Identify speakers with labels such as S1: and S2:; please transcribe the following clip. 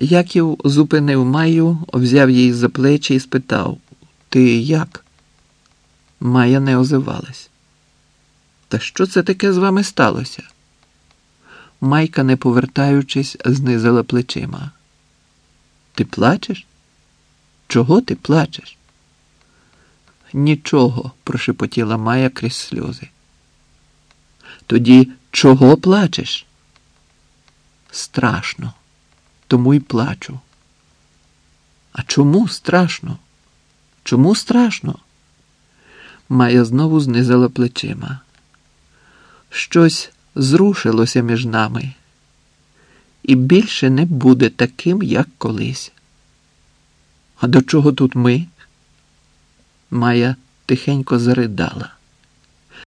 S1: Яків зупинив Майю, взяв її за плечі і спитав: Ти як? Майя не озивалась. Та що це таке з вами сталося? Майка, не повертаючись, знизила плечима. Ти плачеш? Чого ти плачеш? Нічого, прошепотіла Майя крізь сльози. Тоді чого плачеш? Страшно, тому й плачу. А чому страшно? Чому страшно? Майя знову знизила плечима. Щось зрушилося між нами, і більше не буде таким, як колись. А до чого тут ми? Майя тихенько заридала.